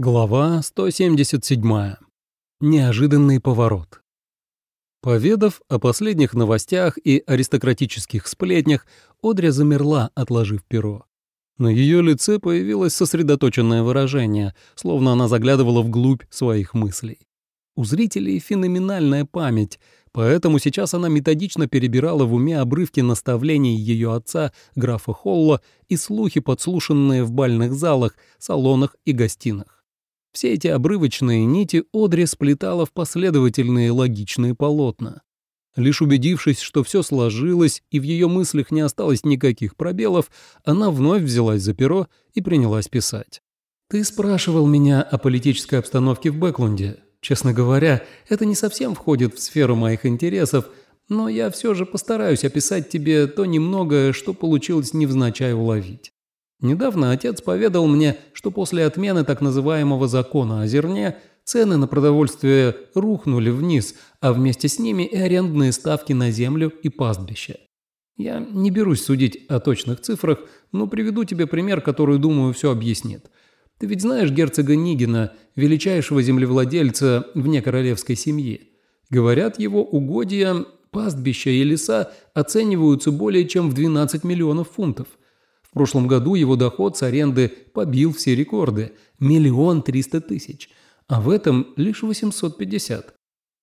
Глава 177. Неожиданный поворот. Поведав о последних новостях и аристократических сплетнях, Одря замерла, отложив перо. На ее лице появилось сосредоточенное выражение, словно она заглядывала вглубь своих мыслей. У зрителей феноменальная память, поэтому сейчас она методично перебирала в уме обрывки наставлений ее отца, графа Холла, и слухи, подслушанные в бальных залах, салонах и гостинах. Все эти обрывочные нити Одри сплетала в последовательные логичные полотна. Лишь убедившись, что все сложилось и в ее мыслях не осталось никаких пробелов, она вновь взялась за перо и принялась писать. «Ты спрашивал меня о политической обстановке в Бэклунде. Честно говоря, это не совсем входит в сферу моих интересов, но я все же постараюсь описать тебе то немногое, что получилось невзначай уловить. Недавно отец поведал мне, что после отмены так называемого закона о зерне цены на продовольствие рухнули вниз, а вместе с ними и арендные ставки на землю и пастбище. Я не берусь судить о точных цифрах, но приведу тебе пример, который, думаю, все объяснит. Ты ведь знаешь герцога Нигина, величайшего землевладельца вне королевской семьи. Говорят, его угодья, пастбища и леса оцениваются более чем в 12 миллионов фунтов – в прошлом году его доход с аренды побил все рекорды – миллион триста тысяч, а в этом лишь 850.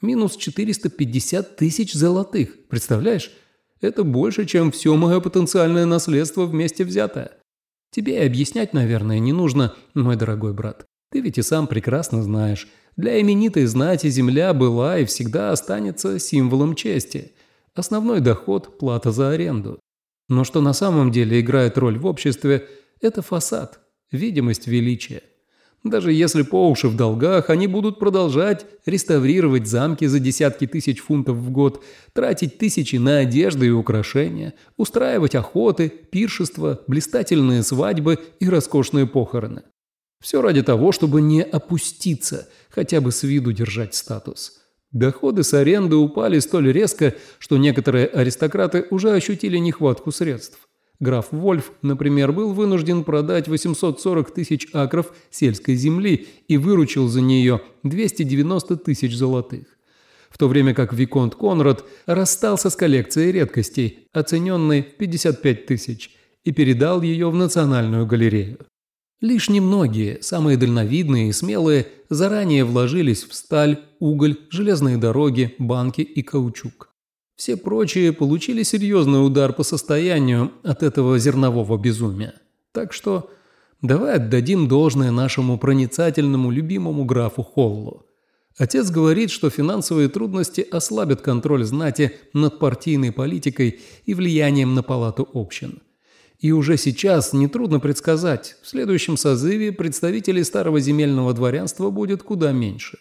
Минус 450 тысяч золотых, представляешь? Это больше, чем все мое потенциальное наследство вместе взятое. Тебе объяснять, наверное, не нужно, мой дорогой брат. Ты ведь и сам прекрасно знаешь. Для именитой знати земля была и всегда останется символом чести. Основной доход – плата за аренду. Но что на самом деле играет роль в обществе – это фасад, видимость величия. Даже если по уши в долгах, они будут продолжать реставрировать замки за десятки тысяч фунтов в год, тратить тысячи на одежды и украшения, устраивать охоты, пиршества, блистательные свадьбы и роскошные похороны. Все ради того, чтобы не опуститься, хотя бы с виду держать статус. Доходы с аренды упали столь резко, что некоторые аристократы уже ощутили нехватку средств. Граф Вольф, например, был вынужден продать 840 тысяч акров сельской земли и выручил за нее 290 тысяч золотых. В то время как Виконт Конрад расстался с коллекцией редкостей, оцененной в 55 тысяч, и передал ее в Национальную галерею. Лишь немногие, самые дальновидные и смелые, заранее вложились в сталь, уголь, железные дороги, банки и каучук. Все прочие получили серьезный удар по состоянию от этого зернового безумия. Так что давай отдадим должное нашему проницательному любимому графу Холлу. Отец говорит, что финансовые трудности ослабят контроль знати над партийной политикой и влиянием на палату общин – и уже сейчас нетрудно предсказать, в следующем созыве представителей старого земельного дворянства будет куда меньше.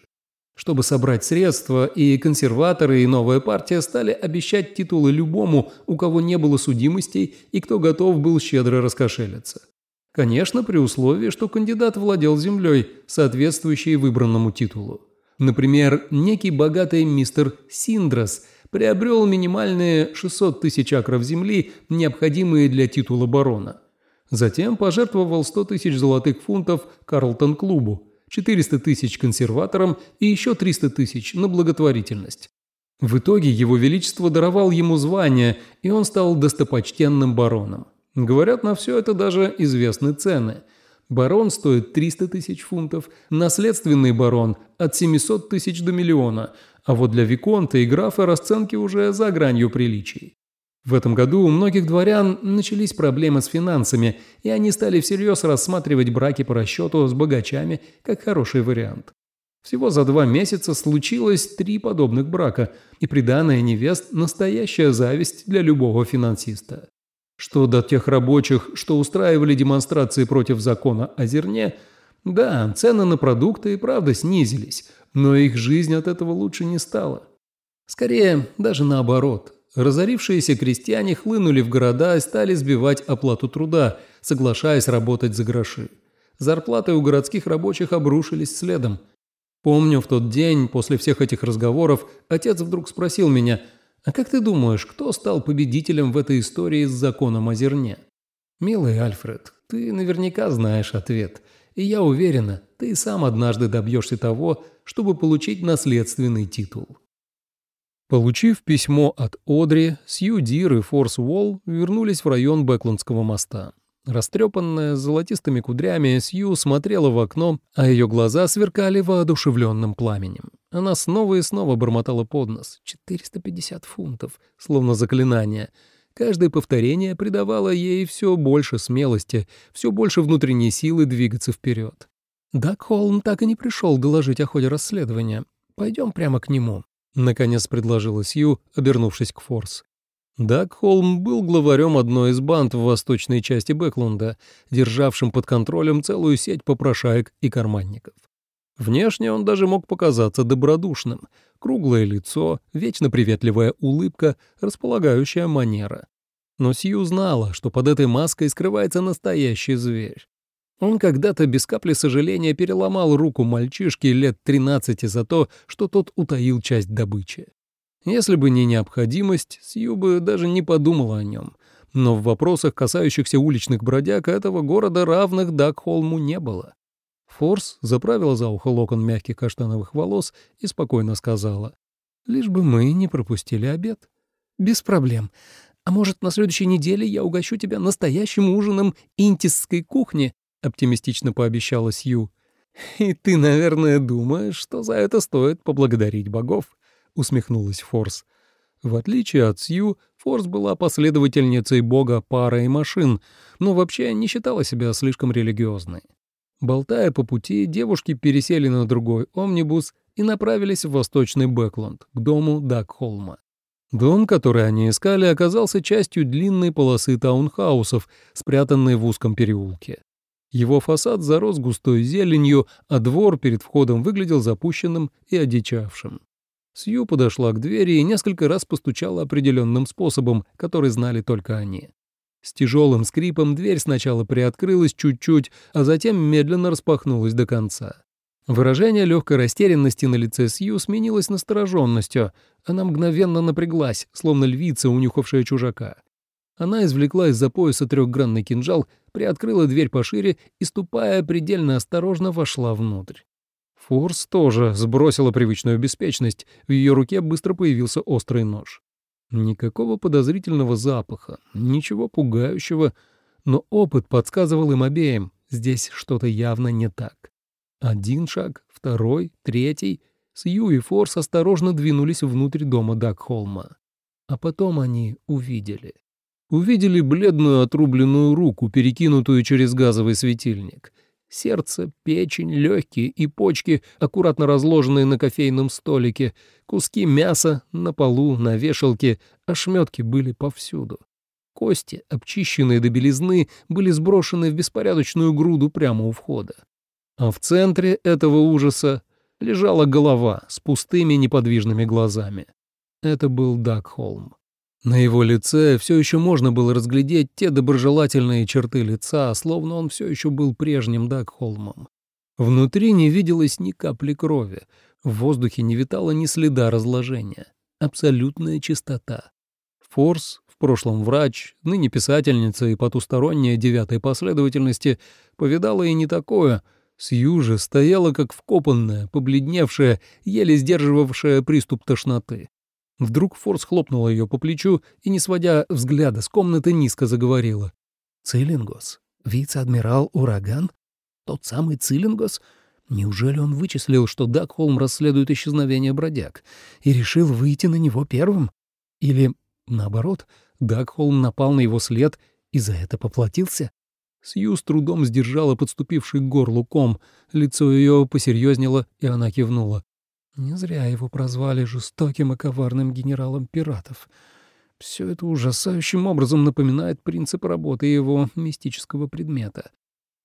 Чтобы собрать средства, и консерваторы, и новая партия стали обещать титулы любому, у кого не было судимостей и кто готов был щедро раскошелиться. Конечно, при условии, что кандидат владел землей, соответствующей выбранному титулу. Например, некий богатый мистер Синдрас – приобрел минимальные 600 тысяч акров земли, необходимые для титула барона. Затем пожертвовал 100 тысяч золотых фунтов Карлтон-клубу, 400 тысяч консерваторам и еще 300 тысяч на благотворительность. В итоге его величество даровал ему звание, и он стал достопочтенным бароном. Говорят, на все это даже известны цены. Барон стоит 300 тысяч фунтов, наследственный барон – от 700 тысяч до миллиона – а вот для Виконта и графа расценки уже за гранью приличий. В этом году у многих дворян начались проблемы с финансами, и они стали всерьез рассматривать браки по расчету с богачами как хороший вариант. Всего за два месяца случилось три подобных брака, и приданная невест – настоящая зависть для любого финансиста. Что до тех рабочих, что устраивали демонстрации против закона о зерне, да, цены на продукты и правда снизились – но их жизнь от этого лучше не стала. Скорее, даже наоборот. Разорившиеся крестьяне хлынули в города и стали сбивать оплату труда, соглашаясь работать за гроши. Зарплаты у городских рабочих обрушились следом. Помню, в тот день, после всех этих разговоров, отец вдруг спросил меня, «А как ты думаешь, кто стал победителем в этой истории с законом о зерне?» «Милый Альфред, ты наверняка знаешь ответ. И я уверена, ты сам однажды добьешься того, чтобы получить наследственный титул». Получив письмо от Одри, Сью Дир и Форс Уолл вернулись в район Бэкландского моста. Растрепанная, золотистыми кудрями, Сью смотрела в окно, а ее глаза сверкали воодушевленным пламенем. Она снова и снова бормотала под нос. 450 фунтов, словно заклинание. Каждое повторение придавало ей все больше смелости, все больше внутренней силы двигаться вперед. Дак Холм так и не пришел доложить о ходе расследования. Пойдем прямо к нему. — наконец предложила Сью, обернувшись к Форс. Даг Холм был главарем одной из банд в восточной части Бэклунда, державшим под контролем целую сеть попрошаек и карманников. Внешне он даже мог показаться добродушным. Круглое лицо, вечно приветливая улыбка, располагающая манера. Но Сью знала, что под этой маской скрывается настоящий зверь. Он когда-то без капли сожаления переломал руку мальчишке лет 13 за то, что тот утаил часть добычи. Если бы не необходимость, Сью бы даже не подумала о нем. Но в вопросах, касающихся уличных бродяг, этого города равных Дакхолму не было. Форс заправила за ухо локон мягких каштановых волос и спокойно сказала, «Лишь бы мы не пропустили обед». «Без проблем. А может, на следующей неделе я угощу тебя настоящим ужином интисской кухни — оптимистично пообещала Сью. «И ты, наверное, думаешь, что за это стоит поблагодарить богов?» — усмехнулась Форс. В отличие от Сью, Форс была последовательницей бога пара и машин, но вообще не считала себя слишком религиозной. Болтая по пути, девушки пересели на другой омнибус и направились в восточный Бэкленд, к дому Дакхолма. Дом, который они искали, оказался частью длинной полосы таунхаусов, спрятанной в узком переулке. Его фасад зарос густой зеленью, а двор перед входом выглядел запущенным и одичавшим. Сью подошла к двери и несколько раз постучала определенным способом, который знали только они. С тяжелым скрипом дверь сначала приоткрылась чуть-чуть, а затем медленно распахнулась до конца. Выражение легкой растерянности на лице Сью сменилось настороженностью. Она мгновенно напряглась, словно львица, унюхавшая чужака. Она извлекла из-за пояса трехгранный кинжал, приоткрыла дверь пошире и, ступая предельно осторожно, вошла внутрь. Форс тоже сбросила привычную беспечность, в ее руке быстро появился острый нож. Никакого подозрительного запаха, ничего пугающего, но опыт подсказывал им обеим, здесь что-то явно не так. Один шаг, второй, третий. Сью и Форс осторожно двинулись внутрь дома Дакхолма. А потом они увидели увидели бледную отрубленную руку, перекинутую через газовый светильник. Сердце, печень, легкие и почки, аккуратно разложенные на кофейном столике, куски мяса на полу, на вешалке, ошметки были повсюду. Кости, обчищенные до белизны, были сброшены в беспорядочную груду прямо у входа. А в центре этого ужаса лежала голова с пустыми неподвижными глазами. Это был Дакхолм. На его лице все еще можно было разглядеть те доброжелательные черты лица, словно он все еще был прежним Дакхолмом. Внутри не виделось ни капли крови, в воздухе не витало ни следа разложения. Абсолютная чистота. Форс, в прошлом врач, ныне писательница и потусторонняя девятой последовательности, повидала и не такое. Сью же стояла как вкопанная, побледневшая, еле сдерживавшая приступ тошноты. Вдруг Форс хлопнула ее по плечу и, не сводя взгляда с комнаты, низко заговорила. «Цилингос? Вице-адмирал Ураган? Тот самый Цилингос? Неужели он вычислил, что Дакхолм расследует исчезновение бродяг и решил выйти на него первым? Или, наоборот, Дакхолм напал на его след и за это поплатился?» Сью с трудом сдержала подступивший к горлу ком, лицо ее посерьезнело, и она кивнула. Не зря его прозвали жестоким и коварным генералом пиратов. Все это ужасающим образом напоминает принцип работы его мистического предмета.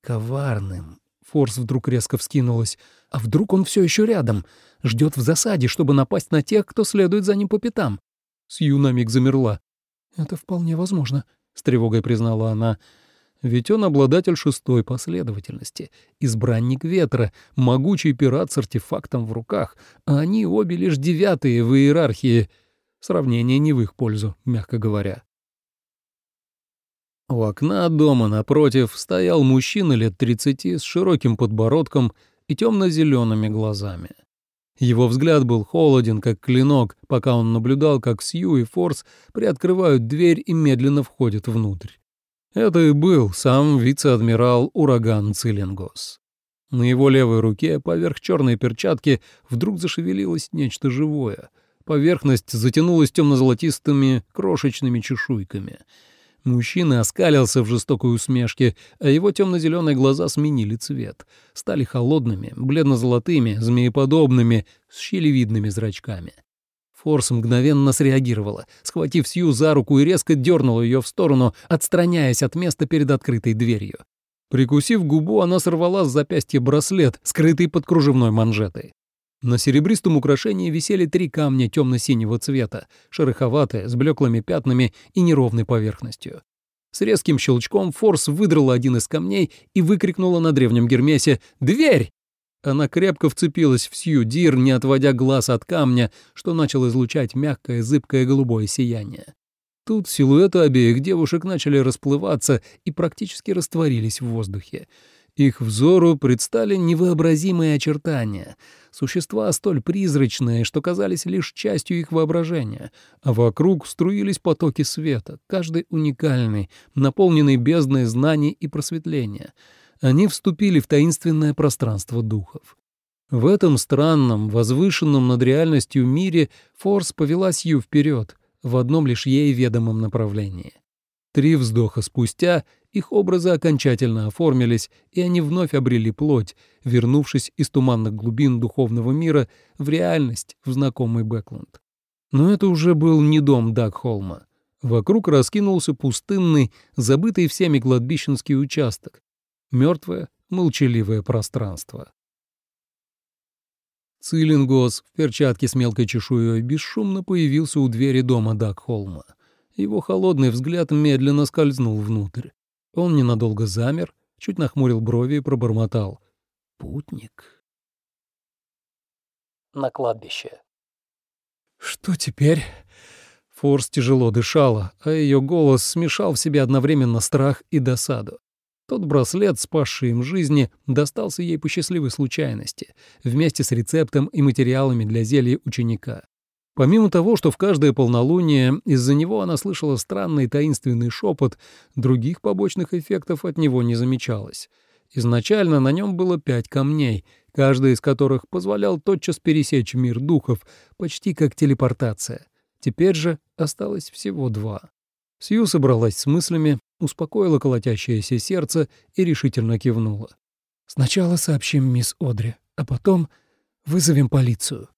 Коварным. Форс вдруг резко вскинулась. А вдруг он все еще рядом? Ждет в засаде, чтобы напасть на тех, кто следует за ним по пятам? Сью на миг замерла. «Это вполне возможно», — с тревогой признала она ведь он обладатель шестой последовательности, избранник ветра, могучий пират с артефактом в руках, а они обе лишь девятые в иерархии. Сравнение не в их пользу, мягко говоря. У окна дома напротив стоял мужчина лет 30 с широким подбородком и темно-зелеными глазами. Его взгляд был холоден, как клинок, пока он наблюдал, как Сью и Форс приоткрывают дверь и медленно входят внутрь. Это и был сам вице-адмирал Ураган Цилингос. На его левой руке, поверх черной перчатки, вдруг зашевелилось нечто живое. Поверхность затянулась темно-золотистыми крошечными чешуйками — Мужчина оскалился в жестокой усмешке, а его темно-зеленые глаза сменили цвет. Стали холодными, бледно-золотыми, змееподобными, с щелевидными зрачками. Форс мгновенно среагировала, схватив Сью за руку и резко дернула ее в сторону, отстраняясь от места перед открытой дверью. Прикусив губу, она сорвала с запястья браслет, скрытый под кружевной манжетой. На серебристом украшении висели три камня темно-синего цвета, шероховатые, с блеклыми пятнами и неровной поверхностью. С резким щелчком Форс выдрала один из камней и выкрикнула на древнем Гермесе «Дверь!». Она крепко вцепилась в Сью Дир, не отводя глаз от камня, что начал излучать мягкое, зыбкое голубое сияние. Тут силуэты обеих девушек начали расплываться и практически растворились в воздухе. Их взору предстали невообразимые очертания, существа столь призрачные, что казались лишь частью их воображения, а вокруг струились потоки света, каждый уникальный, наполненный бездной знаний и просветления. Они вступили в таинственное пространство духов. В этом странном, возвышенном над реальностью мире Форс повела Сью вперед, в одном лишь ей ведомом направлении. Три вздоха спустя их образы окончательно оформились, и они вновь обрели плоть, вернувшись из туманных глубин духовного мира в реальность, в знакомый Бэкленд. Но это уже был не дом Дагхолма. Вокруг раскинулся пустынный, забытый всеми кладбищенский участок. Мертвое, молчаливое пространство. Цилингос в перчатке с мелкой чешуей бесшумно появился у двери дома Дагхолма. Его холодный взгляд медленно скользнул внутрь. Он ненадолго замер, чуть нахмурил брови и пробормотал. «Путник». На кладбище. «Что теперь?» Форс тяжело дышала, а ее голос смешал в себе одновременно страх и досаду. Тот браслет, спасший им жизни, достался ей по счастливой случайности, вместе с рецептом и материалами для зелья ученика. Помимо того, что в каждое полнолуние из-за него она слышала странный таинственный шепот, других побочных эффектов от него не замечалось. Изначально на нем было пять камней, каждый из которых позволял тотчас пересечь мир духов, почти как телепортация. Теперь же осталось всего два. Сью собралась с мыслями, успокоила колотящееся сердце и решительно кивнула. «Сначала сообщим мисс Одри, а потом вызовем полицию».